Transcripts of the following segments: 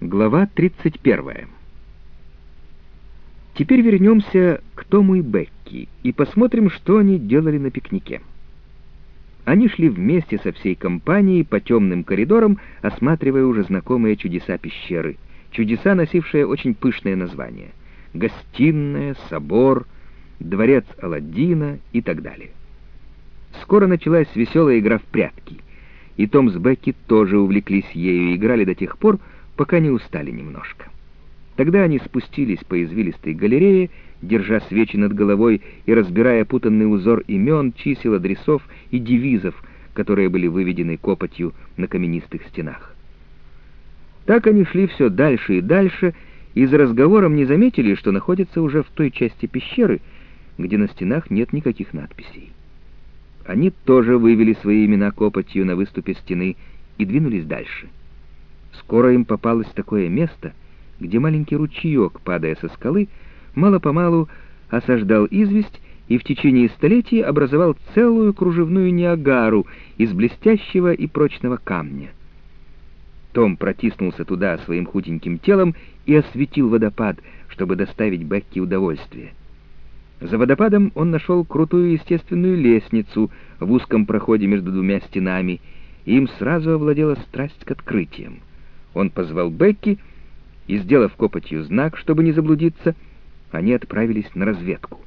Глава 31. Теперь вернемся к Тому и Бекки и посмотрим, что они делали на пикнике. Они шли вместе со всей компанией по темным коридорам, осматривая уже знакомые чудеса пещеры. Чудеса, носившие очень пышное название. Гостиная, собор, дворец Аладдина и так далее. Скоро началась веселая игра в прятки, и Том с Бекки тоже увлеклись ею и играли до тех пор, пока не устали немножко. Тогда они спустились по извилистой галерее, держа свечи над головой и разбирая путанный узор имен, чисел, адресов и девизов, которые были выведены копотью на каменистых стенах. Так они шли все дальше и дальше, и за разговором не заметили, что находятся уже в той части пещеры, где на стенах нет никаких надписей. Они тоже вывели свои имена копотью на выступе стены и двинулись дальше — Скоро им попалось такое место, где маленький ручеек, падая со скалы, мало-помалу осаждал известь и в течение столетий образовал целую кружевную Ниагару из блестящего и прочного камня. Том протиснулся туда своим худеньким телом и осветил водопад, чтобы доставить Бекки удовольствие. За водопадом он нашел крутую естественную лестницу в узком проходе между двумя стенами, и им сразу овладела страсть к открытиям. Он позвал Бекки, и, сделав копотью знак, чтобы не заблудиться, они отправились на разведку.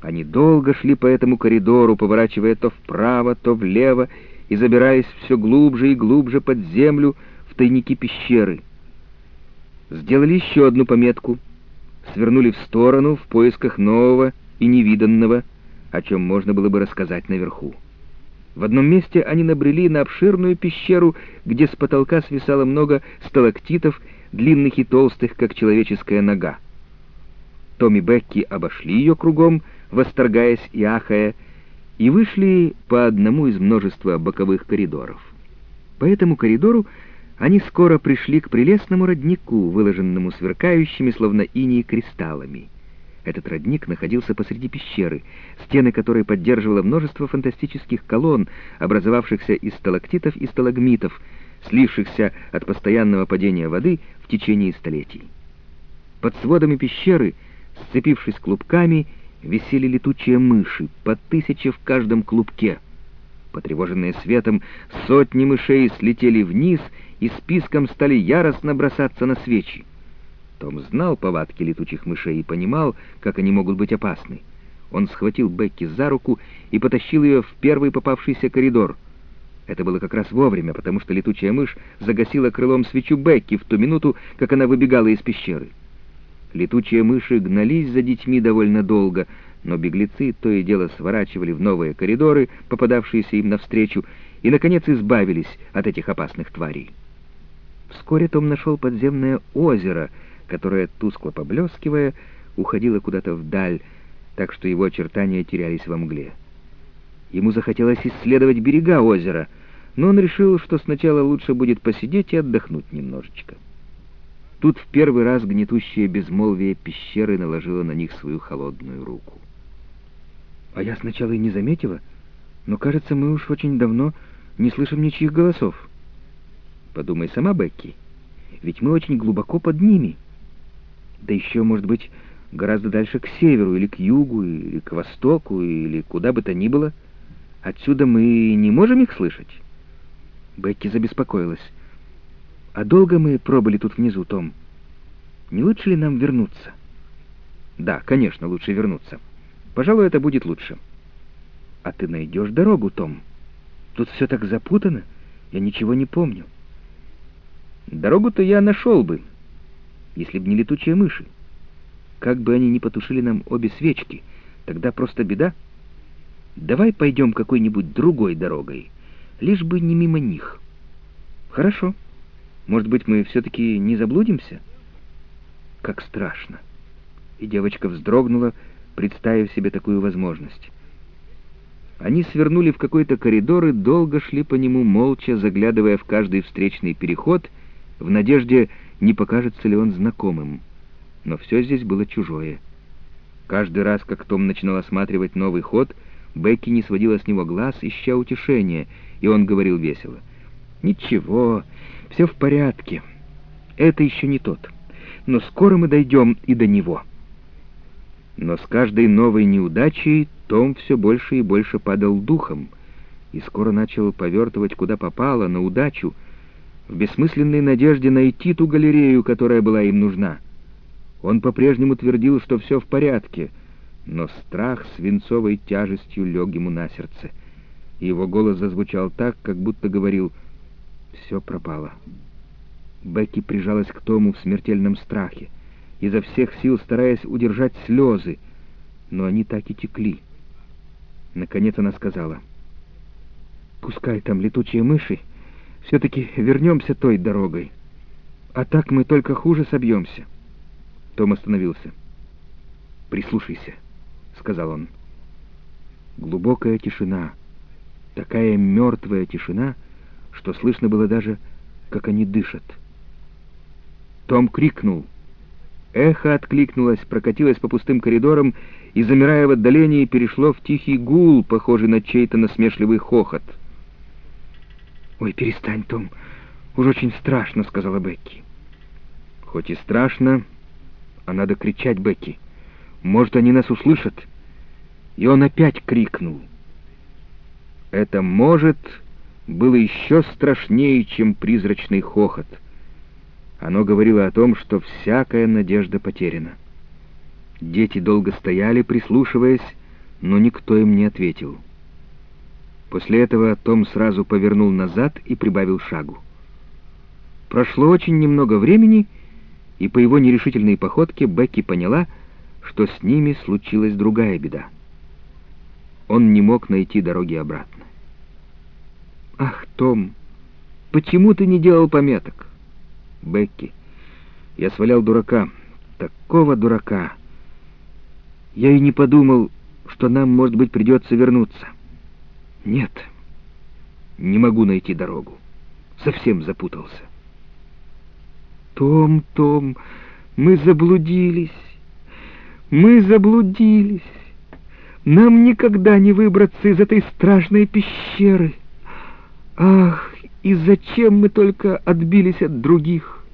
Они долго шли по этому коридору, поворачивая то вправо, то влево, и забираясь все глубже и глубже под землю в тайники пещеры. Сделали еще одну пометку, свернули в сторону в поисках нового и невиданного, о чем можно было бы рассказать наверху. В одном месте они набрели на обширную пещеру, где с потолка свисало много сталактитов, длинных и толстых, как человеческая нога. Томми Бекки обошли ее кругом, восторгаясь и ахая, и вышли по одному из множества боковых коридоров. По этому коридору они скоро пришли к прелестному роднику, выложенному сверкающими, словно иней, кристаллами — этот родник находился посреди пещеры, стены которой поддерживало множество фантастических колонн, образовавшихся из сталактитов и сталагмитов, слившихся от постоянного падения воды в течение столетий. Под сводами пещеры, сцепившись клубками, висели летучие мыши, по тысяче в каждом клубке. Потревоженные светом, сотни мышей слетели вниз и списком стали яростно бросаться на свечи. Том знал повадки летучих мышей и понимал, как они могут быть опасны. Он схватил Бекки за руку и потащил ее в первый попавшийся коридор. Это было как раз вовремя, потому что летучая мышь загасила крылом свечу Бекки в ту минуту, как она выбегала из пещеры. Летучие мыши гнались за детьми довольно долго, но беглецы то и дело сворачивали в новые коридоры, попадавшиеся им навстречу, и, наконец, избавились от этих опасных тварей. Вскоре Том нашел подземное озеро — которая, тускло поблескивая, уходила куда-то вдаль, так что его очертания терялись во мгле. Ему захотелось исследовать берега озера, но он решил, что сначала лучше будет посидеть и отдохнуть немножечко. Тут в первый раз гнетущее безмолвие пещеры наложило на них свою холодную руку. А я сначала и не заметила, но, кажется, мы уж очень давно не слышим ничьих голосов. Подумай сама, Бекки, ведь мы очень глубоко под ними — да еще, может быть, гораздо дальше к северу, или к югу, или к востоку, или куда бы то ни было. Отсюда мы не можем их слышать?» Бекки забеспокоилась. «А долго мы пробыли тут внизу, Том? Не лучше ли нам вернуться?» «Да, конечно, лучше вернуться. Пожалуй, это будет лучше». «А ты найдешь дорогу, Том? Тут все так запутано, я ничего не помню». «Дорогу-то я нашел бы», если б не летучие мыши. Как бы они ни потушили нам обе свечки, тогда просто беда. Давай пойдем какой-нибудь другой дорогой, лишь бы не мимо них. Хорошо. Может быть, мы все-таки не заблудимся? Как страшно. И девочка вздрогнула, представив себе такую возможность. Они свернули в какой-то коридор и долго шли по нему, молча заглядывая в каждый встречный переход, в надежде не покажется ли он знакомым. Но все здесь было чужое. Каждый раз, как Том начинал осматривать новый ход, Бекки не сводила с него глаз, ища утешения, и он говорил весело. «Ничего, все в порядке. Это еще не тот. Но скоро мы дойдем и до него. Но с каждой новой неудачей Том все больше и больше падал духом, и скоро начал повертывать куда попало, на удачу, в бессмысленной надежде найти ту галерею, которая была им нужна. Он по-прежнему твердил, что все в порядке, но страх свинцовой тяжестью лег ему на сердце, и его голос зазвучал так, как будто говорил «все пропало». Бекки прижалась к Тому в смертельном страхе, изо всех сил стараясь удержать слезы, но они так и текли. Наконец она сказала, «Пускай там летучие мыши, все-таки вернемся той дорогой, а так мы только хуже собьемся». Том остановился. «Прислушайся», — сказал он. Глубокая тишина, такая мертвая тишина, что слышно было даже, как они дышат. Том крикнул. Эхо откликнулось, прокатилось по пустым коридорам и, замирая в отдалении, перешло в тихий гул, похожий на чей-то насмешливый хохот. «Ой, перестань, Том, уж очень страшно», — сказала Бекки. «Хоть и страшно, а надо кричать, Бекки. Может, они нас услышат?» И он опять крикнул. Это «может» было еще страшнее, чем призрачный хохот — оно говорило о том, что всякая надежда потеряна. Дети долго стояли, прислушиваясь, но никто им не ответил. После этого Том сразу повернул назад и прибавил шагу. Прошло очень немного времени, и по его нерешительной походке Бекки поняла, что с ними случилась другая беда. Он не мог найти дороги обратно. «Ах, Том, почему ты не делал пометок?» Бекки. Я свалял дурака, такого дурака. Я и не подумал, что нам, может быть, придется вернуться. Нет, не могу найти дорогу. Совсем запутался. Том, Том, мы заблудились. Мы заблудились. Нам никогда не выбраться из этой страшной пещеры. Ах, и зачем мы только отбились от других?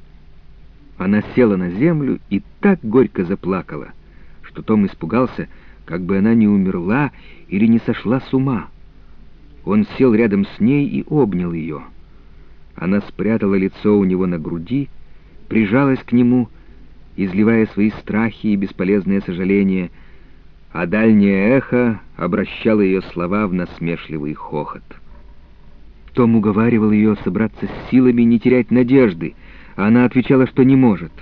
Она села на землю и так горько заплакала, что Том испугался, как бы она не умерла или не сошла с ума. Он сел рядом с ней и обнял ее. Она спрятала лицо у него на груди, прижалась к нему, изливая свои страхи и бесполезные сожаления, а дальнее эхо обращало ее слова в насмешливый хохот. Том уговаривал ее собраться с силами и не терять надежды, а она отвечала, что не может.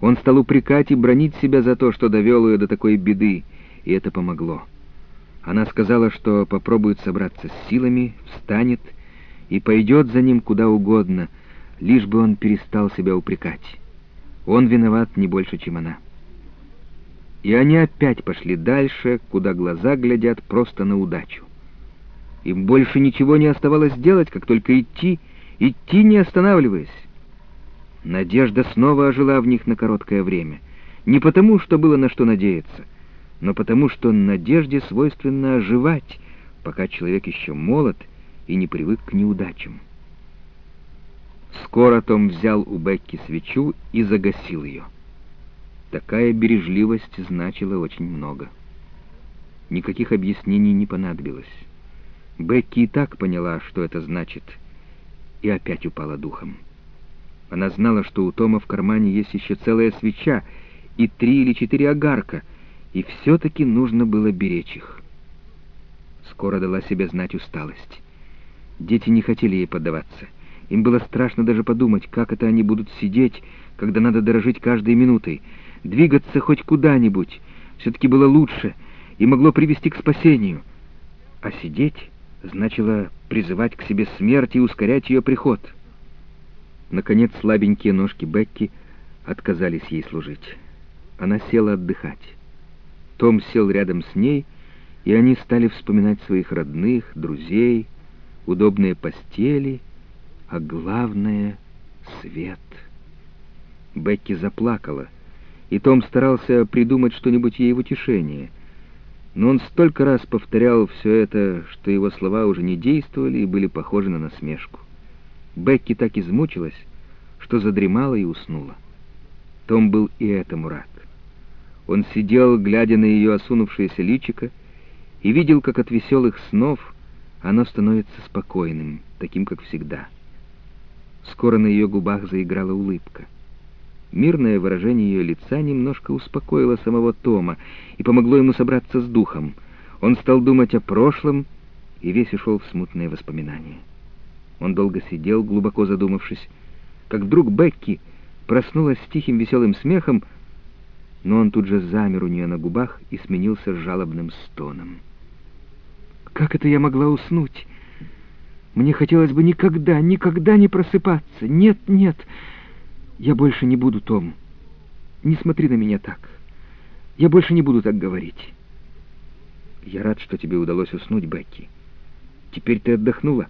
Он стал упрекать и бронить себя за то, что довел ее до такой беды, и это помогло. Она сказала, что попробует собраться с силами, встанет и пойдет за ним куда угодно, лишь бы он перестал себя упрекать. Он виноват не больше, чем она. И они опять пошли дальше, куда глаза глядят просто на удачу. Им больше ничего не оставалось делать, как только идти, идти не останавливаясь. Надежда снова ожила в них на короткое время. Не потому, что было на что надеяться, но потому, что надежде свойственно оживать, пока человек еще молод и не привык к неудачам. Скоро Том взял у Бекки свечу и загасил ее. Такая бережливость значила очень много. Никаких объяснений не понадобилось. Бекки и так поняла, что это значит, и опять упала духом. Она знала, что у Тома в кармане есть еще целая свеча и три или четыре огарка, и все-таки нужно было беречь их. Скоро дала себе знать усталость. Дети не хотели ей поддаваться. Им было страшно даже подумать, как это они будут сидеть, когда надо дорожить каждой минутой. Двигаться хоть куда-нибудь все-таки было лучше и могло привести к спасению. А сидеть значило призывать к себе смерть и ускорять ее приход. Наконец слабенькие ножки Бекки отказались ей служить. Она села отдыхать. Том сел рядом с ней, и они стали вспоминать своих родных, друзей, удобные постели, а главное — свет. Бекки заплакала, и Том старался придумать что-нибудь ей в утешение — но он столько раз повторял все это, что его слова уже не действовали и были похожи на насмешку. Бекки так измучилась, что задремала и уснула. Том был и этому рад. Он сидел, глядя на ее осунувшееся личико, и видел, как от веселых снов оно становится спокойным, таким, как всегда. Скоро на ее губах заиграла улыбка. Мирное выражение ее лица немножко успокоило самого Тома и помогло ему собраться с духом. Он стал думать о прошлом и весь ушел в смутные воспоминания. Он долго сидел, глубоко задумавшись, как вдруг Бекки проснулась с тихим веселым смехом, но он тут же замер у нее на губах и сменился жалобным стоном. «Как это я могла уснуть? Мне хотелось бы никогда, никогда не просыпаться. Нет, нет, я больше не буду, Том. Не смотри на меня так. Я больше не буду так говорить». «Я рад, что тебе удалось уснуть, Бекки. Теперь ты отдохнула,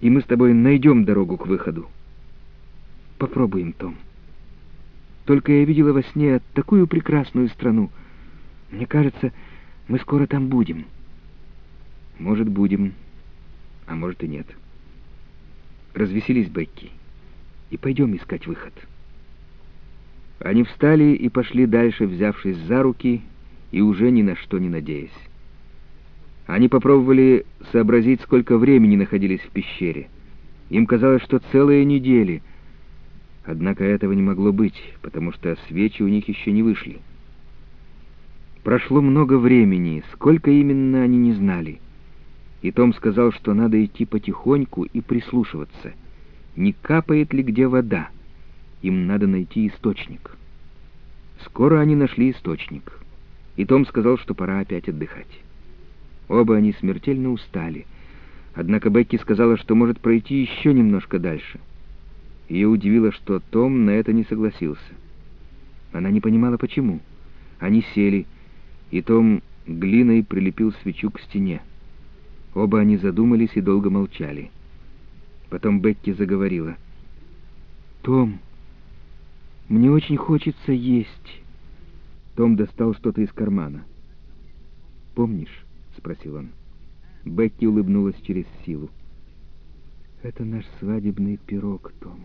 и мы с тобой найдем дорогу к выходу». «Попробуем, Том». Только я видела во сне такую прекрасную страну. Мне кажется, мы скоро там будем. Может, будем, а может и нет. Развеселись, Бекки, и пойдем искать выход. Они встали и пошли дальше, взявшись за руки и уже ни на что не надеясь. Они попробовали сообразить, сколько времени находились в пещере. Им казалось, что целые недели — Однако этого не могло быть, потому что свечи у них еще не вышли. Прошло много времени, сколько именно они не знали. И Том сказал, что надо идти потихоньку и прислушиваться. Не капает ли где вода? Им надо найти источник. Скоро они нашли источник. И Том сказал, что пора опять отдыхать. Оба они смертельно устали. Однако Бекки сказала, что может пройти еще немножко дальше. Ее удивило, что Том на это не согласился. Она не понимала, почему. Они сели, и Том глиной прилепил свечу к стене. Оба они задумались и долго молчали. Потом Бекки заговорила. «Том, мне очень хочется есть». Том достал что-то из кармана. «Помнишь?» — спросил он. Бекки улыбнулась через силу. «Это наш свадебный пирог, Том».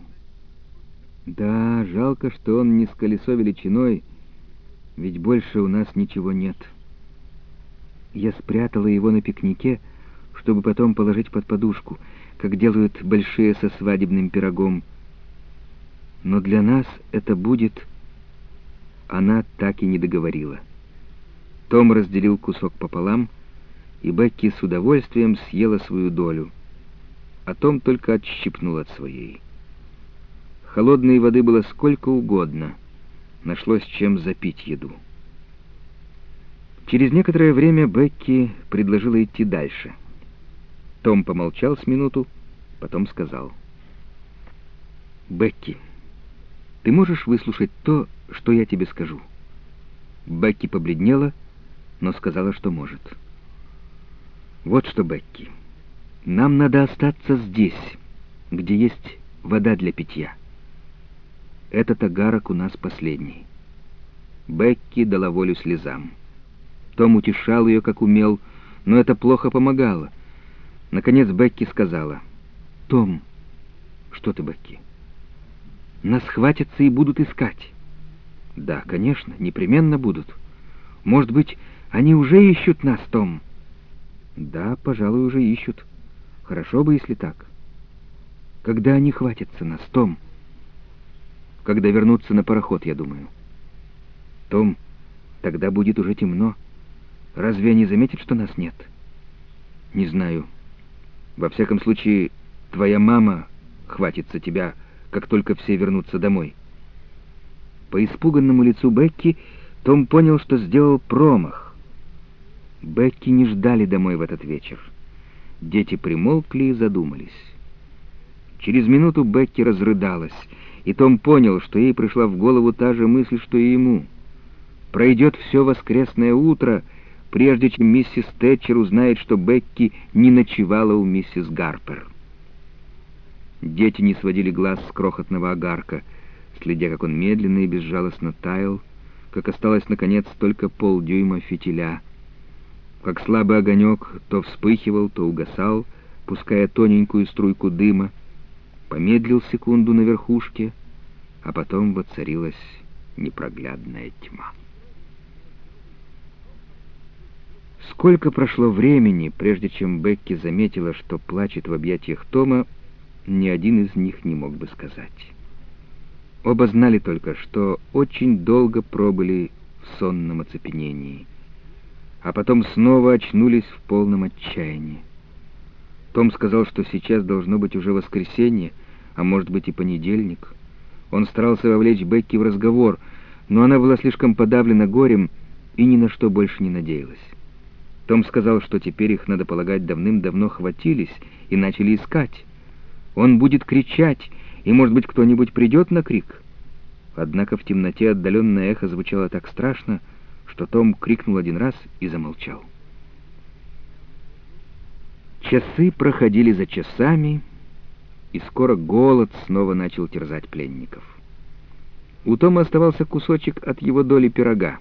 Да, жалко, что он не с колесо величиной, ведь больше у нас ничего нет. Я спрятала его на пикнике, чтобы потом положить под подушку, как делают большие со свадебным пирогом. Но для нас это будет... Она так и не договорила. Том разделил кусок пополам, и Бекки с удовольствием съела свою долю, а Том только отщипнул от своей. Холодной воды было сколько угодно. Нашлось чем запить еду. Через некоторое время Бекки предложила идти дальше. Том помолчал с минуту, потом сказал. «Бекки, ты можешь выслушать то, что я тебе скажу?» Бекки побледнела, но сказала, что может. «Вот что, Бекки, нам надо остаться здесь, где есть вода для питья». Этот агарок у нас последний. Бекки дала волю слезам. Том утешал ее, как умел, но это плохо помогало. Наконец Бекки сказала, «Том, что ты, Бекки? Нас хватятся и будут искать». «Да, конечно, непременно будут. Может быть, они уже ищут нас, Том?» «Да, пожалуй, уже ищут. Хорошо бы, если так. Когда они хватятся нас, Том?» когда вернутся на пароход, я думаю. Том, тогда будет уже темно. Разве они заметят, что нас нет? Не знаю. Во всяком случае, твоя мама хватится тебя, как только все вернутся домой. По испуганному лицу Бекки Том понял, что сделал промах. Бекки не ждали домой в этот вечер. Дети примолкли и задумались. Через минуту Бекки разрыдалась — и Том понял, что ей пришла в голову та же мысль, что и ему. Пройдет все воскресное утро, прежде чем миссис Тэтчер узнает, что Бекки не ночевала у миссис Гарпер. Дети не сводили глаз с крохотного огарка, следя, как он медленно и безжалостно таял, как осталось, наконец, только полдюйма фитиля, как слабый огонек то вспыхивал, то угасал, пуская тоненькую струйку дыма, помедлил секунду на верхушке, а потом воцарилась непроглядная тьма. Сколько прошло времени, прежде чем Бекки заметила, что плачет в объятиях Тома, ни один из них не мог бы сказать. Оба знали только, что очень долго пробыли в сонном оцепенении, а потом снова очнулись в полном отчаянии. Том сказал, что сейчас должно быть уже воскресенье, а может быть и понедельник. Он старался вовлечь Бекки в разговор, но она была слишком подавлена горем и ни на что больше не надеялась. Том сказал, что теперь их, надо полагать, давным-давно хватились и начали искать. Он будет кричать, и, может быть, кто-нибудь придет на крик. Однако в темноте отдаленное эхо звучало так страшно, что Том крикнул один раз и замолчал. Часы проходили за часами, и скоро голод снова начал терзать пленников. У Тома оставался кусочек от его доли пирога.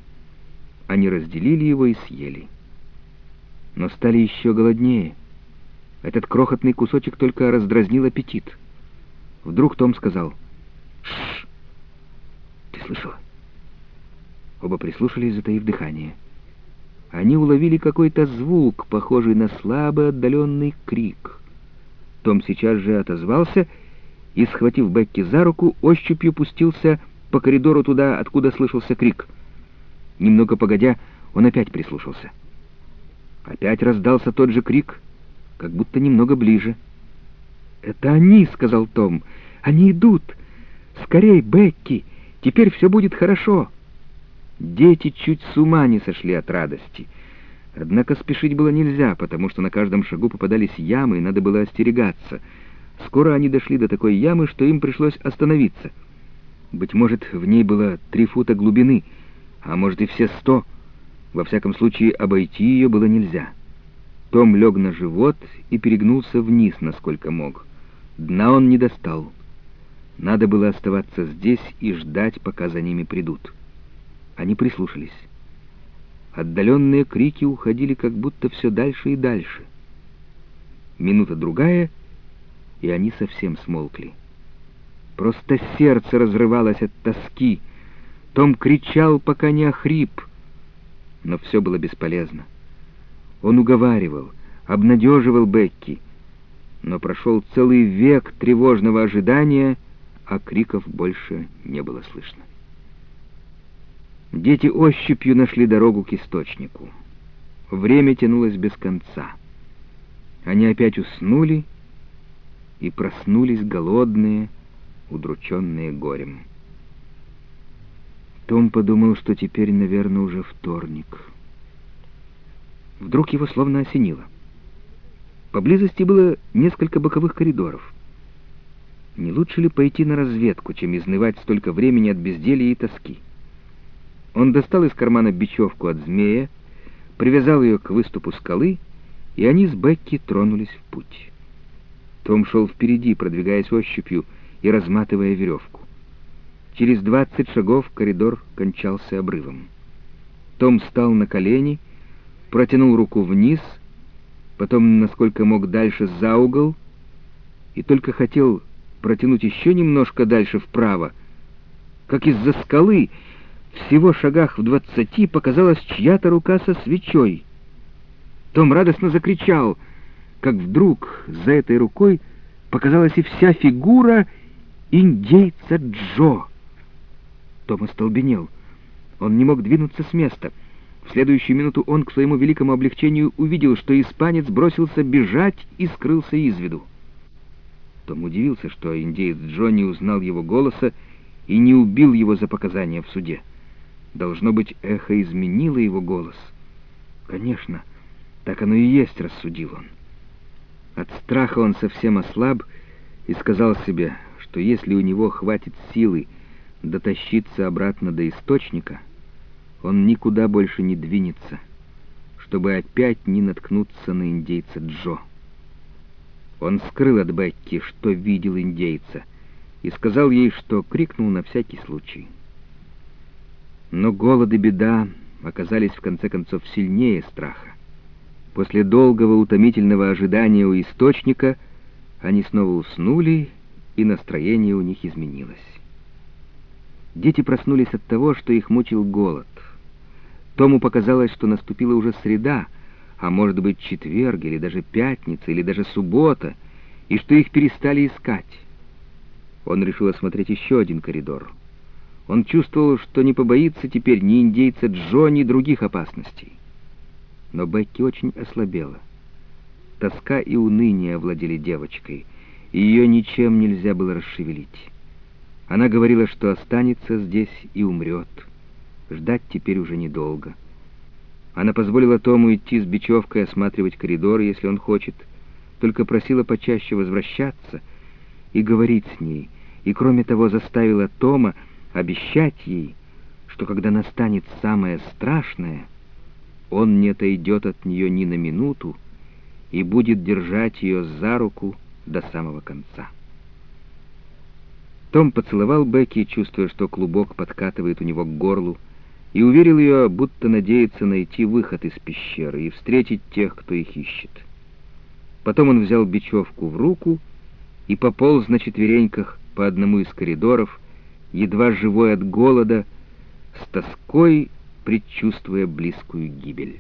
Они разделили его и съели. Но стали еще голоднее. Этот крохотный кусочек только раздразнил аппетит. Вдруг Том сказал «Шш! Ты слышала?» Оба прислушались, затаив дыхание. Они уловили какой-то звук, похожий на слабый отдаленный крик. Том сейчас же отозвался и, схватив Бекки за руку, ощупью пустился по коридору туда, откуда слышался крик. Немного погодя, он опять прислушался. Опять раздался тот же крик, как будто немного ближе. «Это они!» — сказал Том. «Они идут! Скорей, Бекки! Теперь все будет хорошо!» Дети чуть с ума не сошли от радости. Однако спешить было нельзя, потому что на каждом шагу попадались ямы, и надо было остерегаться. Скоро они дошли до такой ямы, что им пришлось остановиться. Быть может, в ней было три фута глубины, а может и все сто. Во всяком случае, обойти ее было нельзя. Том лег на живот и перегнулся вниз, насколько мог. Дна он не достал. Надо было оставаться здесь и ждать, пока за ними придут. Они прислушались. Отдаленные крики уходили как будто все дальше и дальше. Минута другая, и они совсем смолкли. Просто сердце разрывалось от тоски. Том кричал, пока не охрип. Но все было бесполезно. Он уговаривал, обнадеживал Бекки, но прошел целый век тревожного ожидания, а криков больше не было слышно. Дети ощупью нашли дорогу к источнику. Время тянулось без конца. Они опять уснули и проснулись голодные, удрученные горем. Том подумал, что теперь, наверное, уже вторник. Вдруг его словно осенило. Поблизости было несколько боковых коридоров. Не лучше ли пойти на разведку, чем изнывать столько времени от безделья и тоски? Он достал из кармана бечевку от змея, привязал ее к выступу скалы, и они с Бекки тронулись в путь. Том шел впереди, продвигаясь ощупью и разматывая веревку. Через двадцать шагов коридор кончался обрывом. Том встал на колени, протянул руку вниз, потом, насколько мог, дальше за угол, и только хотел протянуть еще немножко дальше вправо, как из-за скалы всего шагах в двадцати показалась чья-то рука со свечой. Том радостно закричал, как вдруг за этой рукой показалась и вся фигура индейца Джо. Том остолбенел. Он не мог двинуться с места. В следующую минуту он, к своему великому облегчению, увидел, что испанец бросился бежать и скрылся из виду. Том удивился, что индеец Джо не узнал его голоса и не убил его за показания в суде. Должно быть, эхо изменило его голос. Конечно, так оно и есть, рассудил он. От страха он совсем ослаб и сказал себе, что если у него хватит силы дотащиться обратно до источника, он никуда больше не двинется, чтобы опять не наткнуться на индейца Джо. Он скрыл от Бекки, что видел индейца, и сказал ей, что крикнул на всякий случай. Но голод и беда оказались в конце концов сильнее страха. После долгого утомительного ожидания у источника они снова уснули и настроение у них изменилось. Дети проснулись от того, что их мучил голод. Тому показалось, что наступила уже среда, а может быть четверг, или даже пятница, или даже суббота, и что их перестали искать. Он решил осмотреть еще один коридор. Он чувствовал, что не побоится теперь ни индейца Джо, ни других опасностей. Но Бекки очень ослабела. Тоска и уныние овладели девочкой, и ее ничем нельзя было расшевелить. Она говорила, что останется здесь и умрет. Ждать теперь уже недолго. Она позволила Тому идти с бечевкой осматривать коридор, если он хочет, только просила почаще возвращаться и говорить с ней, и, кроме того, заставила Тома обещать ей, что когда настанет самое страшное, он не отойдет от нее ни на минуту и будет держать ее за руку до самого конца. Том поцеловал Бекки, чувствуя, что клубок подкатывает у него к горлу, и уверил ее, будто надеется найти выход из пещеры и встретить тех, кто их ищет. Потом он взял бечевку в руку и пополз на четвереньках по одному из коридоров, едва живой от голода, с тоской предчувствуя близкую гибель.